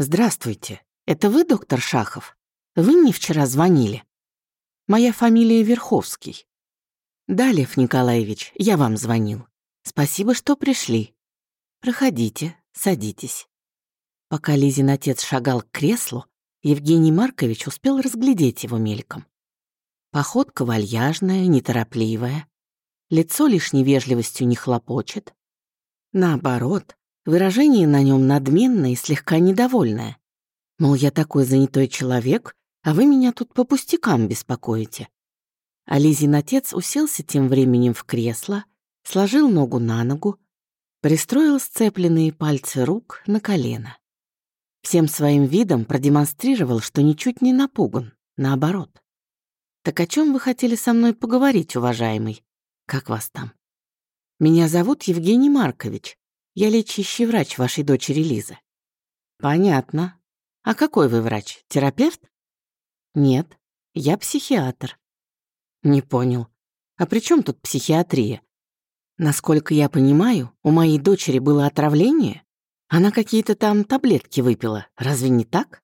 Здравствуйте. Это вы, доктор Шахов? Вы мне вчера звонили? Моя фамилия Верховский. Да, Лев Николаевич, я вам звонил. Спасибо, что пришли. Проходите, садитесь. Пока Лизин отец шагал к креслу, Евгений Маркович успел разглядеть его мельком. Походка вальяжная, неторопливая. Лицо лишней вежливостью не хлопочет. Наоборот, выражение на нем надменное и слегка недовольное. Мол, я такой занятой человек, а вы меня тут по пустякам беспокоите. А Лизин отец уселся тем временем в кресло, сложил ногу на ногу, пристроил сцепленные пальцы рук на колено. Всем своим видом продемонстрировал, что ничуть не напуган, наоборот. «Так о чем вы хотели со мной поговорить, уважаемый? Как вас там?» «Меня зовут Евгений Маркович. Я лечащий врач вашей дочери Лизы». «Понятно. А какой вы врач? Терапевт?» «Нет, я психиатр». «Не понял. А при чем тут психиатрия? Насколько я понимаю, у моей дочери было отравление? Она какие-то там таблетки выпила, разве не так?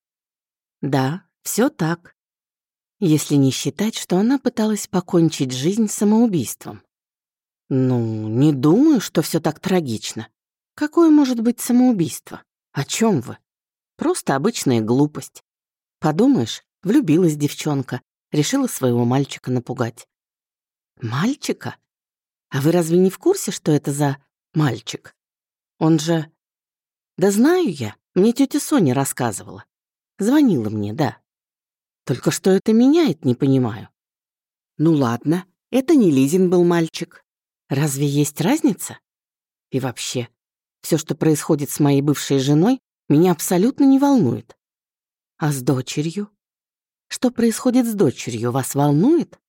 Да, все так. Если не считать, что она пыталась покончить жизнь самоубийством. Ну, не думаю, что все так трагично. Какое может быть самоубийство? О чем вы? Просто обычная глупость. Подумаешь, влюбилась девчонка, решила своего мальчика напугать. Мальчика? А вы разве не в курсе, что это за мальчик? Он же... Да знаю я, мне тетя Соня рассказывала. Звонила мне, да. Только что это меняет, не понимаю. Ну ладно, это не Лизин был мальчик. Разве есть разница? И вообще, все, что происходит с моей бывшей женой, меня абсолютно не волнует. А с дочерью? Что происходит с дочерью, вас волнует?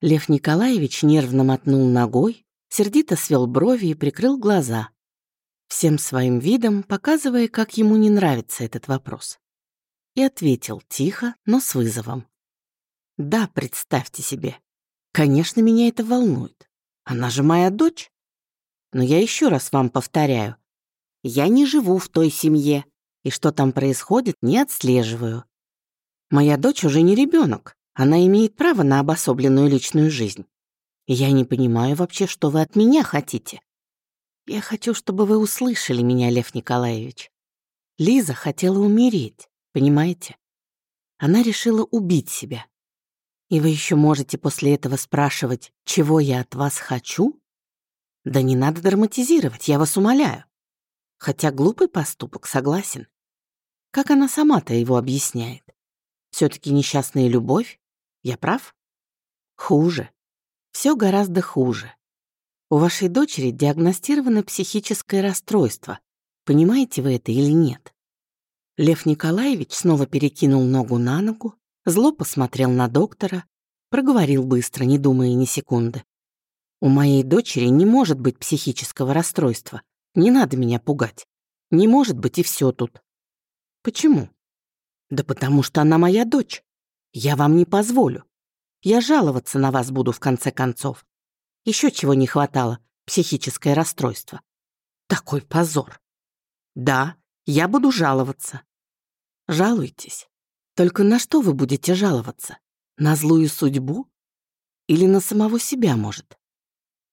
Лев Николаевич нервно мотнул ногой, сердито свел брови и прикрыл глаза, всем своим видом показывая, как ему не нравится этот вопрос. И ответил тихо, но с вызовом. «Да, представьте себе. Конечно, меня это волнует. Она же моя дочь. Но я еще раз вам повторяю. Я не живу в той семье, и что там происходит, не отслеживаю. Моя дочь уже не ребенок, она имеет право на обособленную личную жизнь. я не понимаю вообще, что вы от меня хотите. Я хочу, чтобы вы услышали меня, Лев Николаевич. Лиза хотела умереть, понимаете? Она решила убить себя. И вы еще можете после этого спрашивать, чего я от вас хочу? Да не надо драматизировать, я вас умоляю. Хотя глупый поступок, согласен. Как она сама-то его объясняет? все таки несчастная любовь? Я прав? Хуже. Все гораздо хуже. У вашей дочери диагностировано психическое расстройство. Понимаете вы это или нет? Лев Николаевич снова перекинул ногу на ногу, зло посмотрел на доктора, проговорил быстро, не думая ни секунды. У моей дочери не может быть психического расстройства. Не надо меня пугать. Не может быть и все тут. Почему? Да потому что она моя дочь. Я вам не позволю. Я жаловаться на вас буду в конце концов. Еще чего не хватало, психическое расстройство. Такой позор. Да, я буду жаловаться. Жалуйтесь. Только на что вы будете жаловаться? На злую судьбу? Или на самого себя, может?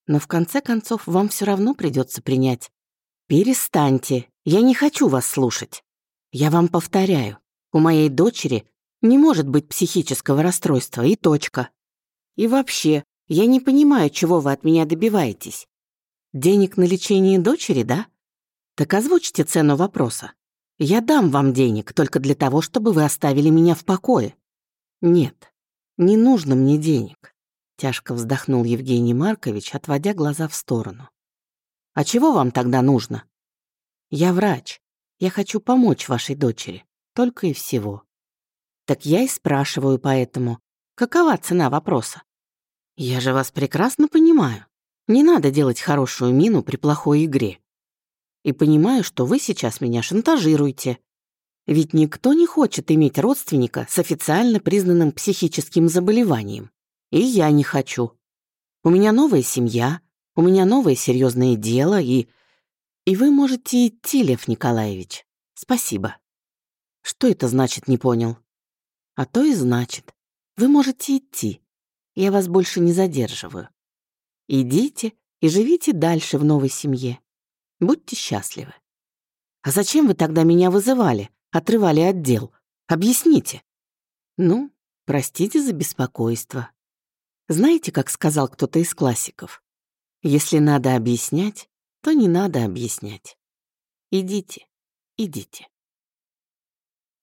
Но в конце концов вам все равно придется принять. Перестаньте, я не хочу вас слушать. Я вам повторяю, у моей дочери не может быть психического расстройства и точка. И вообще, я не понимаю, чего вы от меня добиваетесь. Денег на лечение дочери, да? Так озвучьте цену вопроса. Я дам вам денег только для того, чтобы вы оставили меня в покое. Нет, не нужно мне денег. Тяжко вздохнул Евгений Маркович, отводя глаза в сторону. А чего вам тогда нужно? Я врач. Я хочу помочь вашей дочери. Только и всего. Так я и спрашиваю поэтому, какова цена вопроса? Я же вас прекрасно понимаю. Не надо делать хорошую мину при плохой игре. И понимаю, что вы сейчас меня шантажируете. Ведь никто не хочет иметь родственника с официально признанным психическим заболеванием. И я не хочу. У меня новая семья, у меня новое серьезное дело, и... И вы можете идти, Лев Николаевич. Спасибо. Что это значит, не понял? А то и значит. Вы можете идти. Я вас больше не задерживаю. Идите и живите дальше в новой семье. Будьте счастливы. А зачем вы тогда меня вызывали, отрывали от дел? Объясните. Ну, простите за беспокойство. Знаете, как сказал кто-то из классиков? Если надо объяснять, то не надо объяснять. Идите, идите.